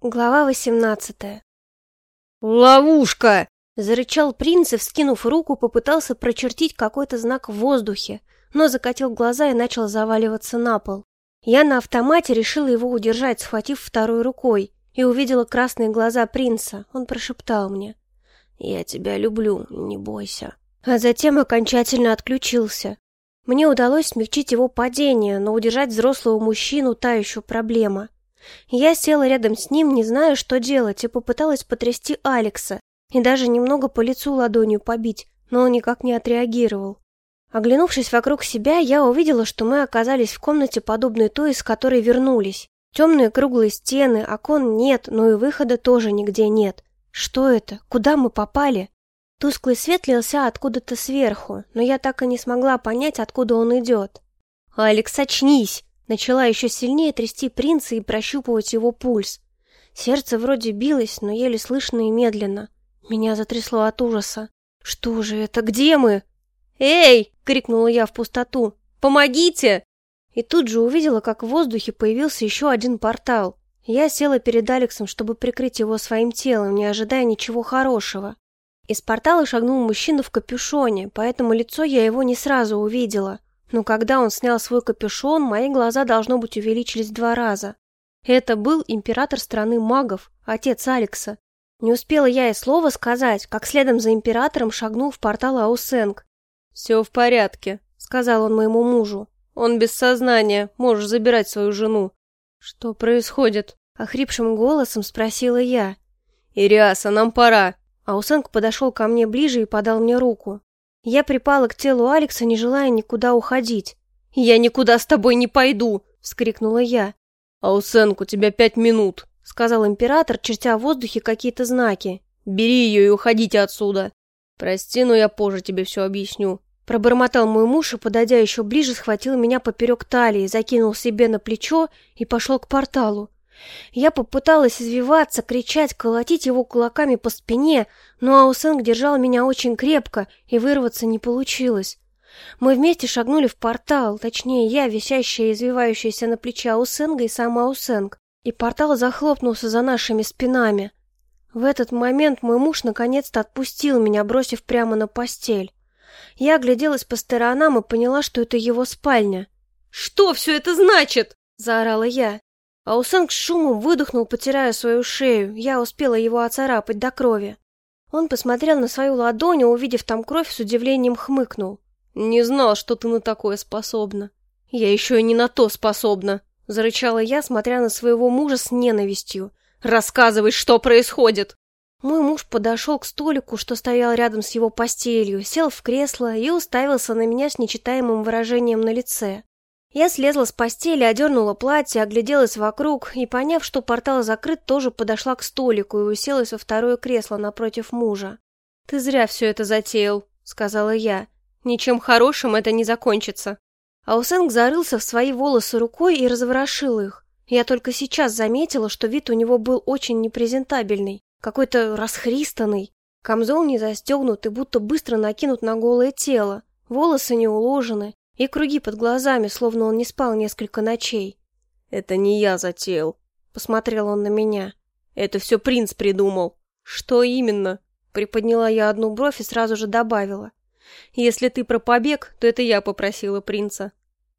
Глава восемнадцатая. «Ловушка!» — зарычал принц и, вскинув руку, попытался прочертить какой-то знак в воздухе, но закатил глаза и начал заваливаться на пол. Я на автомате решила его удержать, схватив второй рукой, и увидела красные глаза принца. Он прошептал мне. «Я тебя люблю, не бойся». А затем окончательно отключился. Мне удалось смягчить его падение, но удержать взрослого мужчину – та еще проблема. Я села рядом с ним, не зная, что делать, и попыталась потрясти Алекса, и даже немного по лицу ладонью побить, но он никак не отреагировал. Оглянувшись вокруг себя, я увидела, что мы оказались в комнате, подобной той, из которой вернулись. Темные круглые стены, окон нет, но и выхода тоже нигде нет. Что это? Куда мы попали? Тусклый свет лился откуда-то сверху, но я так и не смогла понять, откуда он идет. «Алекс, очнись!» Начала еще сильнее трясти принца и прощупывать его пульс. Сердце вроде билось, но еле слышно и медленно. Меня затрясло от ужаса. «Что же это? Где мы?» «Эй!» — крикнула я в пустоту. «Помогите!» И тут же увидела, как в воздухе появился еще один портал. Я села перед Алексом, чтобы прикрыть его своим телом, не ожидая ничего хорошего. Из портала шагнул мужчина в капюшоне, поэтому лицо я его не сразу увидела. Но когда он снял свой капюшон, мои глаза, должно быть, увеличились два раза. Это был император страны магов, отец Алекса. Не успела я и слова сказать, как следом за императором шагнул в портал Аусенг. «Все в порядке», — сказал он моему мужу. «Он без сознания, можешь забирать свою жену». «Что происходит?» — охрипшим голосом спросила я. «Ириаса, нам пора». Аусенг подошел ко мне ближе и подал мне руку. Я припала к телу Алекса, не желая никуда уходить. «Я никуда с тобой не пойду!» — вскрикнула я. «Аусенк, у тебя пять минут!» — сказал император, чертя в воздухе какие-то знаки. «Бери ее и уходите отсюда!» «Прости, но я позже тебе все объясню». Пробормотал мой муж и, подойдя еще ближе, схватил меня поперек талии, закинул себе на плечо и пошел к порталу. Я попыталась извиваться, кричать, колотить его кулаками по спине, но Аусенг держал меня очень крепко, и вырваться не получилось. Мы вместе шагнули в портал, точнее, я, висящая и извивающаяся на плече Аусенга и сам Аусенг, и портал захлопнулся за нашими спинами. В этот момент мой муж наконец-то отпустил меня, бросив прямо на постель. Я огляделась по сторонам и поняла, что это его спальня. «Что все это значит?» – заорала я. Аусенг с шумом выдохнул, потирая свою шею. Я успела его оцарапать до крови. Он посмотрел на свою ладонь, и, увидев там кровь, с удивлением хмыкнул. «Не знал, что ты на такое способна». «Я еще и не на то способна», — зарычала я, смотря на своего мужа с ненавистью. «Рассказывай, что происходит!» Мой муж подошел к столику, что стоял рядом с его постелью, сел в кресло и уставился на меня с нечитаемым выражением на лице. Я слезла с постели, одернула платье, огляделась вокруг и, поняв, что портал закрыт, тоже подошла к столику и уселась во второе кресло напротив мужа. «Ты зря все это затеял», — сказала я. «Ничем хорошим это не закончится». Аусенг зарылся в свои волосы рукой и разворошил их. Я только сейчас заметила, что вид у него был очень непрезентабельный, какой-то расхристанный. Камзол не застегнут и будто быстро накинут на голое тело. Волосы не уложены, и круги под глазами, словно он не спал несколько ночей. «Это не я затеял», — посмотрел он на меня. «Это все принц придумал». «Что именно?» Приподняла я одну бровь и сразу же добавила. «Если ты про побег, то это я попросила принца».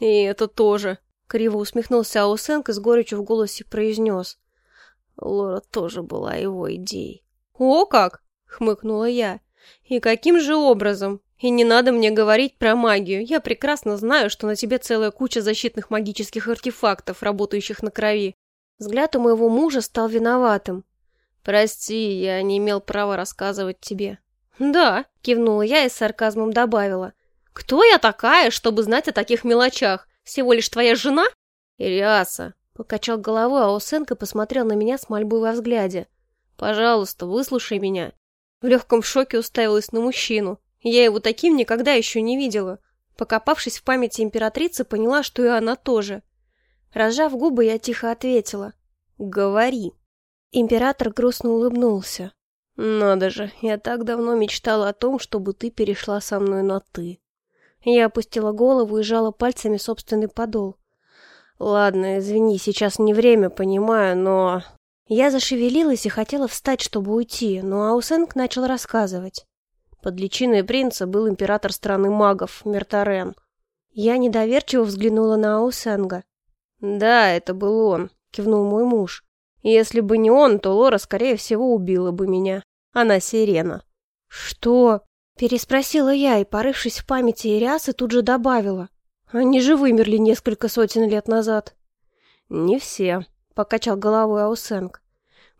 «И это тоже», — криво усмехнулся Аусенк и с горечью в голосе произнес. Лора тоже была его идеей. «О как!» — хмыкнула я. «И каким же образом? И не надо мне говорить про магию. Я прекрасно знаю, что на тебе целая куча защитных магических артефактов, работающих на крови. Взгляд у моего мужа стал виноватым. Прости, я не имел права рассказывать тебе. Да, кивнула я и с сарказмом добавила. Кто я такая, чтобы знать о таких мелочах? Всего лишь твоя жена? Ириаса, покачал головой, а Осенко посмотрел на меня с мольбой во взгляде. Пожалуйста, выслушай меня. В легком шоке уставилась на мужчину. Я его таким никогда еще не видела. Покопавшись в памяти императрицы, поняла, что и она тоже. Разжав губы, я тихо ответила. «Говори». Император грустно улыбнулся. «Надо же, я так давно мечтала о том, чтобы ты перешла со мной на «ты». Я опустила голову и жала пальцами собственный подол. «Ладно, извини, сейчас не время, понимаю, но...» Я зашевелилась и хотела встать, чтобы уйти, но Аусенг начал рассказывать. Под личиной принца был император страны магов, Мертарен. Я недоверчиво взглянула на Аусенга. «Да, это был он», — кивнул мой муж. «Если бы не он, то Лора, скорее всего, убила бы меня. Она сирена». «Что?» — переспросила я и, порывшись в памяти Ириасы, тут же добавила. «Они же вымерли несколько сотен лет назад». «Не все», — покачал головой Аусенг.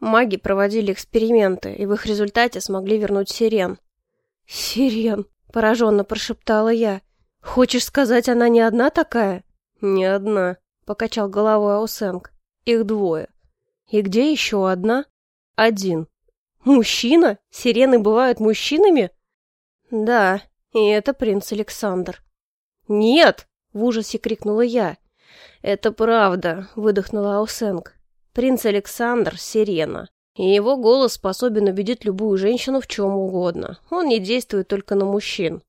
«Маги проводили эксперименты, и в их результате смогли вернуть сирен». «Сирен», — пораженно прошептала я. «Хочешь сказать, она не одна такая?» «Не одна», — покачал головой Аусенг. «Их двое». «И где еще одна?» «Один». «Мужчина? Сирены бывают мужчинами?» «Да, и это принц Александр». «Нет!» — в ужасе крикнула я. «Это правда», — выдохнула Аусенг. «Принц Александр — сирена, и его голос способен убедить любую женщину в чем угодно. Он не действует только на мужчин.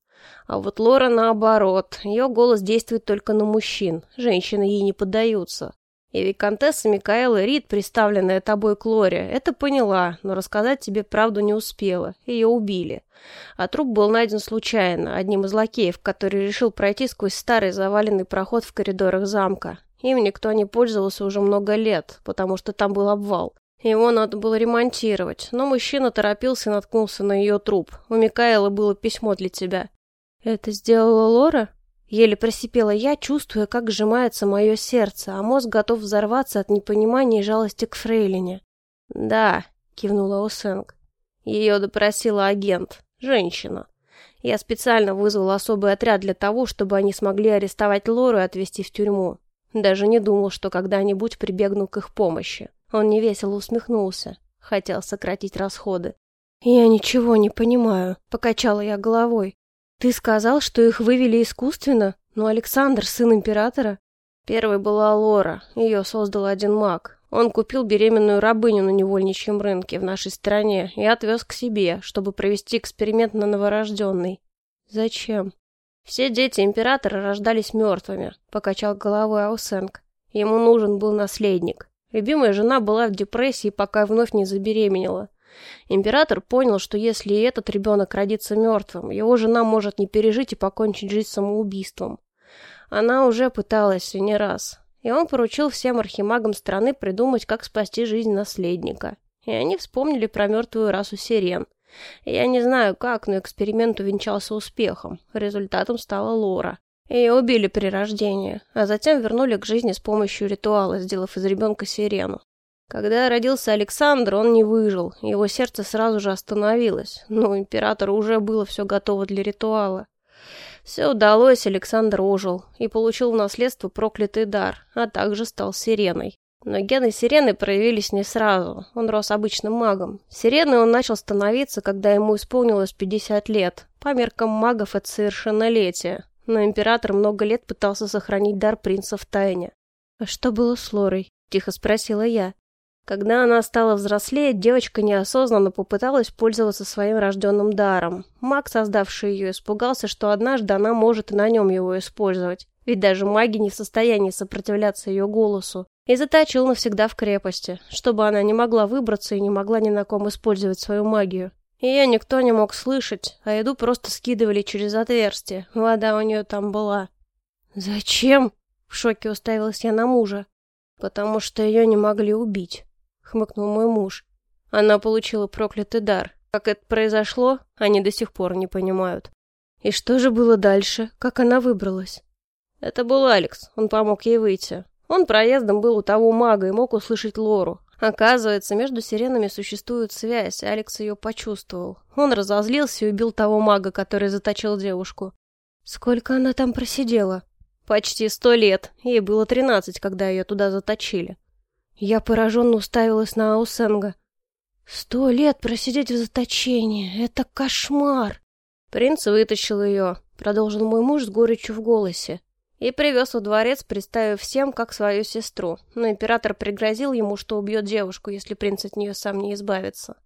А вот Лора наоборот, ее голос действует только на мужчин, женщины ей не поддаются. И виконтесса Микаэла Рид, представленная тобой к Лоре, это поняла, но рассказать тебе правду не успела. Ее убили. А труп был найден случайно, одним из лакеев, который решил пройти сквозь старый заваленный проход в коридорах замка. Им никто не пользовался уже много лет, потому что там был обвал. Его надо было ремонтировать, но мужчина торопился и наткнулся на ее труп. У Микаэла было письмо для тебя. «Это сделала Лора?» Еле просипела я, чувствуя, как сжимается мое сердце, а мозг готов взорваться от непонимания и жалости к Фрейлине. «Да», — кивнула Осенг. Ее допросила агент, женщина. Я специально вызвал особый отряд для того, чтобы они смогли арестовать Лору и отвезти в тюрьму. Даже не думал, что когда-нибудь прибегну к их помощи. Он невесело усмехнулся. Хотел сократить расходы. «Я ничего не понимаю», — покачала я головой. «Ты сказал, что их вывели искусственно? Но Александр, сын императора?» Первой была Лора. Ее создал один маг. Он купил беременную рабыню на невольничьем рынке в нашей стране и отвез к себе, чтобы провести эксперимент на новорожденной. «Зачем?» «Все дети императора рождались мертвыми», — покачал головой Аусенг. Ему нужен был наследник. Любимая жена была в депрессии, пока вновь не забеременела. Император понял, что если этот ребенок родится мертвым, его жена может не пережить и покончить жизнь самоубийством. Она уже пыталась и не раз. И он поручил всем архимагам страны придумать, как спасти жизнь наследника. И они вспомнили про мертвую расу сирен. Я не знаю как, но эксперимент увенчался успехом. Результатом стала Лора. Ее убили при рождении, а затем вернули к жизни с помощью ритуала, сделав из ребенка сирену. Когда родился Александр, он не выжил, его сердце сразу же остановилось, но императору уже было все готово для ритуала. Все удалось, Александр ожил и получил в наследство проклятый дар, а также стал сиреной. Но гены сирены проявились не сразу, он рос обычным магом. Сиреной он начал становиться, когда ему исполнилось 50 лет. По меркам магов это совершеннолетие, но император много лет пытался сохранить дар принца в тайне. «А что было с Лорой?» – тихо спросила я. Когда она стала взрослее, девочка неосознанно попыталась пользоваться своим рожденным даром. Маг, создавший ее, испугался, что однажды она может и на нем его использовать. Ведь даже маги не в состоянии сопротивляться ее голосу. И заточил навсегда в крепости, чтобы она не могла выбраться и не могла ни на ком использовать свою магию. Ее никто не мог слышать, а еду просто скидывали через отверстие. Вода у нее там была. «Зачем?» — в шоке уставилась я на мужа. «Потому что ее не могли убить» хмыкнул мой муж. Она получила проклятый дар. Как это произошло, они до сих пор не понимают. И что же было дальше? Как она выбралась? Это был Алекс, он помог ей выйти. Он проездом был у того мага и мог услышать Лору. Оказывается, между сиренами существует связь, Алекс ее почувствовал. Он разозлился и убил того мага, который заточил девушку. Сколько она там просидела? Почти сто лет. Ей было тринадцать, когда ее туда заточили. Я пораженно уставилась на Аусенга. «Сто лет просидеть в заточении! Это кошмар!» «Принц вытащил ее», — продолжил мой муж с горечью в голосе. И привез во дворец, представив всем, как свою сестру. Но император пригрозил ему, что убьет девушку, если принц от нее сам не избавится.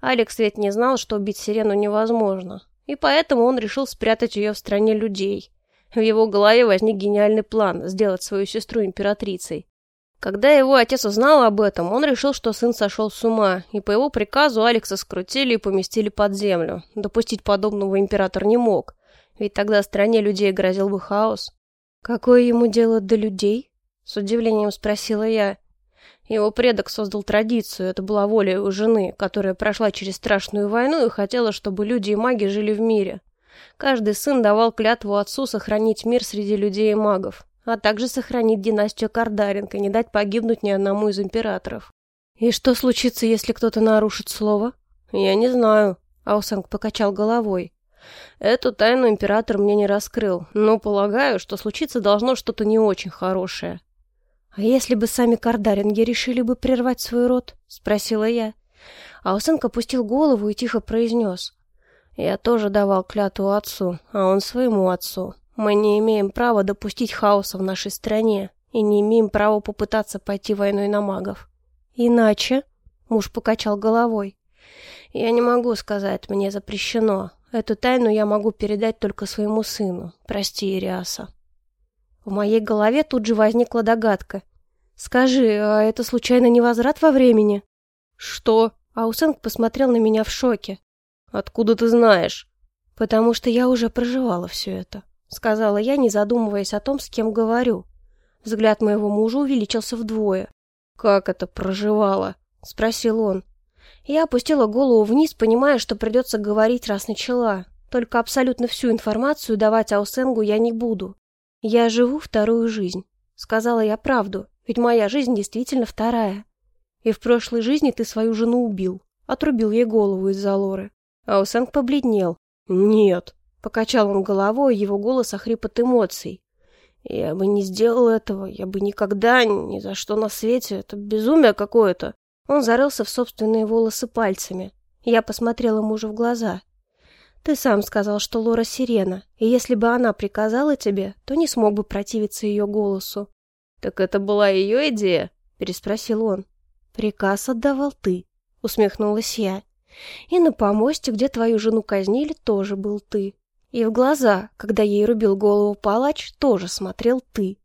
Алекс ведь не знал, что убить сирену невозможно. И поэтому он решил спрятать ее в стране людей. В его голове возник гениальный план — сделать свою сестру императрицей. Когда его отец узнал об этом, он решил, что сын сошел с ума, и по его приказу Алекса скрутили и поместили под землю. Допустить подобного император не мог, ведь тогда стране людей грозил бы хаос. «Какое ему дело до людей?» — с удивлением спросила я. Его предок создал традицию, это была воля его жены, которая прошла через страшную войну и хотела, чтобы люди и маги жили в мире. Каждый сын давал клятву отцу сохранить мир среди людей и магов а также сохранить династию Кардаринг и не дать погибнуть ни одному из императоров. «И что случится, если кто-то нарушит слово?» «Я не знаю», — Аусанг покачал головой. «Эту тайну император мне не раскрыл, но полагаю, что случиться должно что-то не очень хорошее». «А если бы сами Кардаринги решили бы прервать свой род?» — спросила я. Аусенк опустил голову и тихо произнес. «Я тоже давал клятву отцу, а он своему отцу. Мы не имеем права допустить хаоса в нашей стране и не имеем права попытаться пойти войной на магов. Иначе, муж покачал головой. Я не могу сказать, мне запрещено. Эту тайну я могу передать только своему сыну. Прости, Ириаса. В моей голове тут же возникла догадка. Скажи, а это случайно не возврат во времени? Что? Аусенг посмотрел на меня в шоке. Откуда ты знаешь? Потому что я уже проживала все это сказала я, не задумываясь о том, с кем говорю. Взгляд моего мужа увеличился вдвое. «Как это проживала?» — спросил он. Я опустила голову вниз, понимая, что придется говорить, раз начала. Только абсолютно всю информацию давать Аусенгу я не буду. Я живу вторую жизнь. Сказала я правду, ведь моя жизнь действительно вторая. И в прошлой жизни ты свою жену убил. Отрубил ей голову из-за лоры. Аусенг побледнел. «Нет», Покачал он головой, его голос охрип от эмоций. «Я бы не сделал этого, я бы никогда, ни за что на свете, это безумие какое-то!» Он зарылся в собственные волосы пальцами. Я посмотрела мужу в глаза. «Ты сам сказал, что Лора сирена, и если бы она приказала тебе, то не смог бы противиться ее голосу». «Так это была ее идея?» — переспросил он. «Приказ отдавал ты», — усмехнулась я. «И на помосте, где твою жену казнили, тоже был ты. И в глаза, когда ей рубил голову палач, тоже смотрел ты.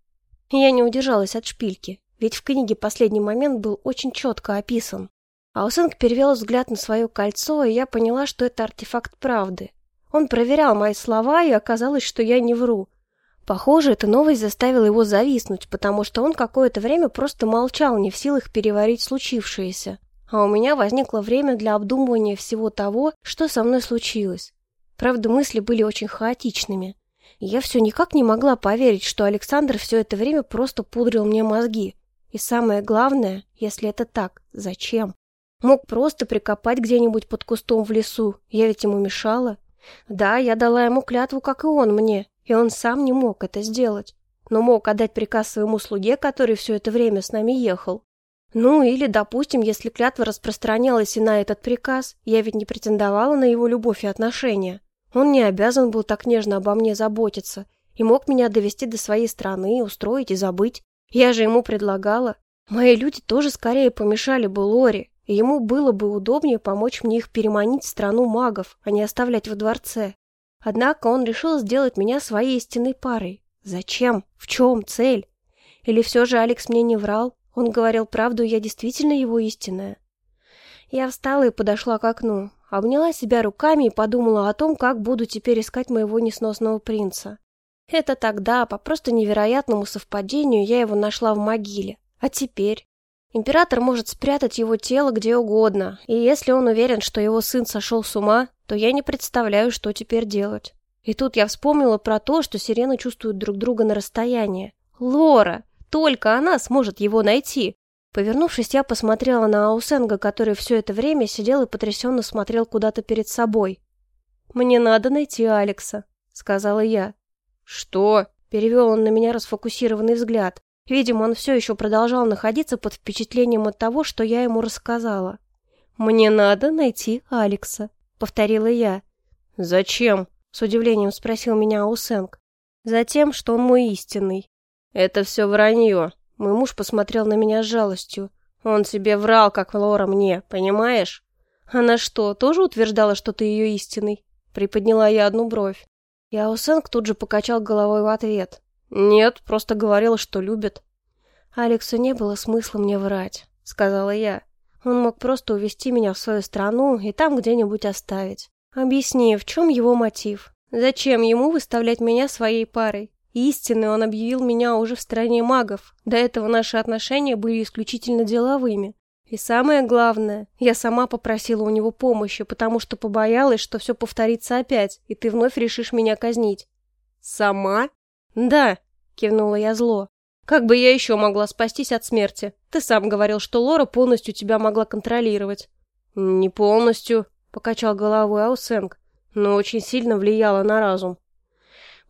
Я не удержалась от шпильки, ведь в книге последний момент был очень четко описан. Аусенг перевел взгляд на свое кольцо, и я поняла, что это артефакт правды. Он проверял мои слова, и оказалось, что я не вру. Похоже, эта новость заставила его зависнуть, потому что он какое-то время просто молчал, не в силах переварить случившееся. А у меня возникло время для обдумывания всего того, что со мной случилось. Правда, мысли были очень хаотичными. Я все никак не могла поверить, что Александр все это время просто пудрил мне мозги. И самое главное, если это так, зачем? Мог просто прикопать где-нибудь под кустом в лесу, я ведь ему мешала. Да, я дала ему клятву, как и он мне, и он сам не мог это сделать. Но мог отдать приказ своему слуге, который все это время с нами ехал. Ну, или, допустим, если клятва распространялась и на этот приказ, я ведь не претендовала на его любовь и отношения. Он не обязан был так нежно обо мне заботиться и мог меня довести до своей страны, устроить и забыть. Я же ему предлагала. Мои люди тоже скорее помешали бы Лоре, и ему было бы удобнее помочь мне их переманить в страну магов, а не оставлять во дворце. Однако он решил сделать меня своей истинной парой. Зачем? В чем цель? Или все же Алекс мне не врал? Он говорил правду, и я действительно его истинная. Я встала и подошла к окну. Обняла себя руками и подумала о том, как буду теперь искать моего несносного принца. Это тогда, по просто невероятному совпадению, я его нашла в могиле. А теперь? Император может спрятать его тело где угодно, и если он уверен, что его сын сошел с ума, то я не представляю, что теперь делать. И тут я вспомнила про то, что сирены чувствуют друг друга на расстоянии. Лора! Только она сможет его найти. Повернувшись, я посмотрела на Аусенга, который все это время сидел и потрясенно смотрел куда-то перед собой. «Мне надо найти Алекса», — сказала я. «Что?» — перевел он на меня расфокусированный взгляд. Видимо, он все еще продолжал находиться под впечатлением от того, что я ему рассказала. «Мне надо найти Алекса», — повторила я. «Зачем?» — с удивлением спросил меня Аусенг. «Затем, что он мой истинный». «Это все вранье», мой муж посмотрел на меня с жалостью. Он тебе врал, как Лора мне, понимаешь? Она что, тоже утверждала, что ты ее истинный? Приподняла я одну бровь. Яусенг тут же покачал головой в ответ. Нет, просто говорила, что любит. Алексу не было смысла мне врать, сказала я. Он мог просто увезти меня в свою страну и там где-нибудь оставить. Объясни, в чем его мотив? Зачем ему выставлять меня своей парой? Истинный он объявил меня уже в стране магов. До этого наши отношения были исключительно деловыми. И самое главное, я сама попросила у него помощи, потому что побоялась, что все повторится опять, и ты вновь решишь меня казнить. Сама? Да, кивнула я зло. Как бы я еще могла спастись от смерти? Ты сам говорил, что Лора полностью тебя могла контролировать. Не полностью, покачал головой Аусенг, но очень сильно влияла на разум.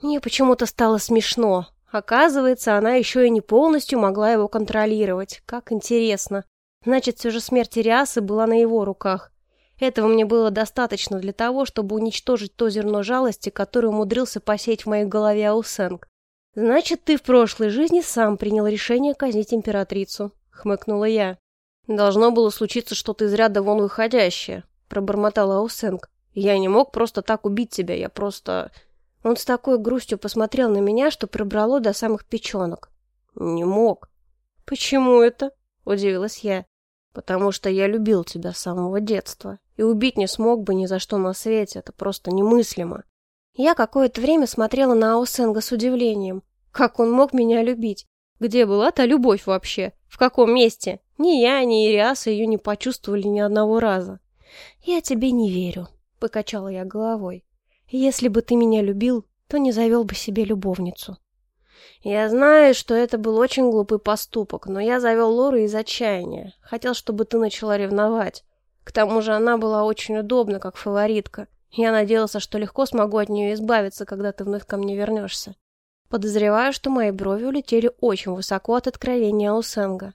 Мне почему-то стало смешно. Оказывается, она еще и не полностью могла его контролировать. Как интересно. Значит, все же смерть Ириасы была на его руках. Этого мне было достаточно для того, чтобы уничтожить то зерно жалости, которое умудрился посеять в моей голове Аусенг. «Значит, ты в прошлой жизни сам принял решение казнить императрицу», — хмыкнула я. «Должно было случиться что-то из ряда вон выходящее», — пробормотала Аусенг. «Я не мог просто так убить тебя, я просто...» Он с такой грустью посмотрел на меня, что пробрало до самых печенок. «Не мог». «Почему это?» — удивилась я. «Потому что я любил тебя с самого детства, и убить не смог бы ни за что на свете, это просто немыслимо». Я какое-то время смотрела на Аусенга с удивлением. Как он мог меня любить? Где была та любовь вообще? В каком месте? Ни я, ни Ириаса ее не почувствовали ни одного раза. «Я тебе не верю», — покачала я головой. «Если бы ты меня любил, то не завел бы себе любовницу». «Я знаю, что это был очень глупый поступок, но я завел Лору из отчаяния. Хотел, чтобы ты начала ревновать. К тому же она была очень удобна, как фаворитка. Я надеялся, что легко смогу от нее избавиться, когда ты вновь ко мне вернешься. Подозреваю, что мои брови улетели очень высоко от откровения Аусенга.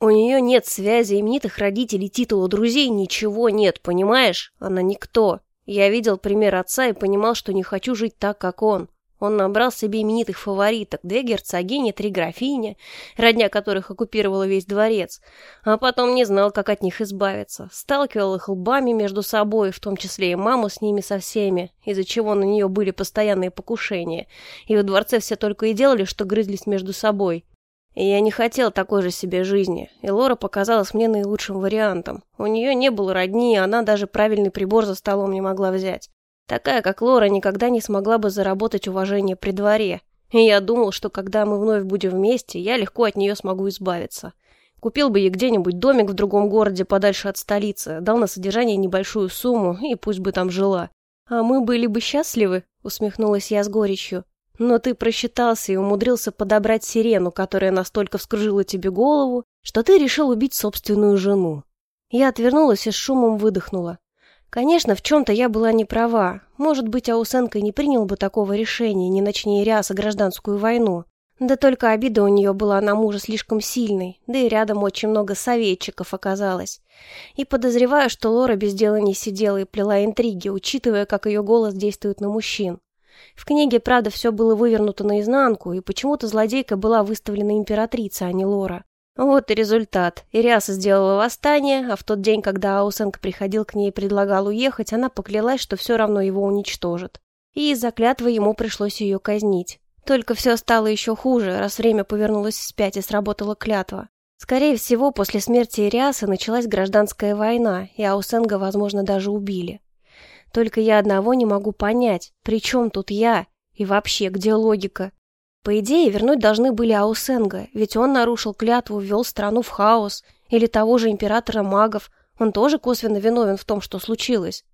У нее нет связи, именитых родителей, титула, друзей, ничего нет, понимаешь? Она никто. Я видел пример отца и понимал, что не хочу жить так, как он. Он набрал себе именитых фавориток, две герцогини, три графини, родня которых оккупировала весь дворец, а потом не знал, как от них избавиться. Сталкивал их лбами между собой, в том числе и маму с ними со всеми, из-за чего на нее были постоянные покушения, и во дворце все только и делали, что грызлись между собой. И я не хотел такой же себе жизни, и Лора показалась мне наилучшим вариантом. У нее не было родни, и она даже правильный прибор за столом не могла взять. Такая, как Лора, никогда не смогла бы заработать уважение при дворе. И я думал, что когда мы вновь будем вместе, я легко от нее смогу избавиться. Купил бы ей где-нибудь домик в другом городе подальше от столицы, дал на содержание небольшую сумму, и пусть бы там жила. А мы были бы счастливы, усмехнулась я с горечью. Но ты просчитался и умудрился подобрать сирену, которая настолько вскружила тебе голову, что ты решил убить собственную жену. Я отвернулась и с шумом выдохнула. Конечно, в чем-то я была не права. Может быть, Аусенко не принял бы такого решения, не начни Риаса гражданскую войну. Да только обида у нее была на мужа слишком сильной, да и рядом очень много советчиков оказалось. И подозреваю, что Лора без дела не сидела и плела интриги, учитывая, как ее голос действует на мужчин. В книге, правда, все было вывернуто наизнанку, и почему-то злодейка была выставлена императрица, а не Лора. Вот и результат. Ириаса сделала восстание, а в тот день, когда Аусенг приходил к ней и предлагал уехать, она поклялась, что все равно его уничтожит. И из-за клятвы ему пришлось ее казнить. Только все стало еще хуже, раз время повернулось вспять и сработала клятва. Скорее всего, после смерти Ириаса началась гражданская война, и Аусенга, возможно, даже убили. Только я одного не могу понять, при чем тут я? И вообще, где логика? По идее, вернуть должны были Аусенга, ведь он нарушил клятву, ввел страну в хаос, или того же императора магов, он тоже косвенно виновен в том, что случилось.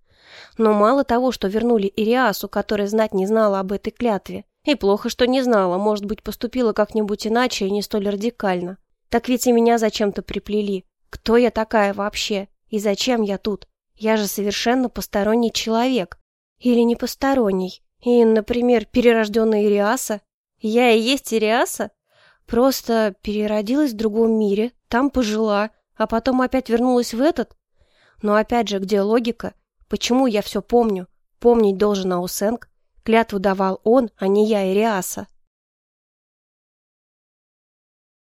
Но мало того, что вернули Ириасу, которая знать не знала об этой клятве, и плохо, что не знала, может быть, поступила как-нибудь иначе и не столь радикально. Так ведь и меня зачем-то приплели. Кто я такая вообще? И зачем я тут? Я же совершенно посторонний человек. Или не посторонний. И, например, перерожденная Ириаса я и есть Ириаса? Просто переродилась в другом мире, там пожила, а потом опять вернулась в этот? Но опять же, где логика? Почему я все помню? Помнить должен Аусенг. Клятву давал он, а не я, Ириаса.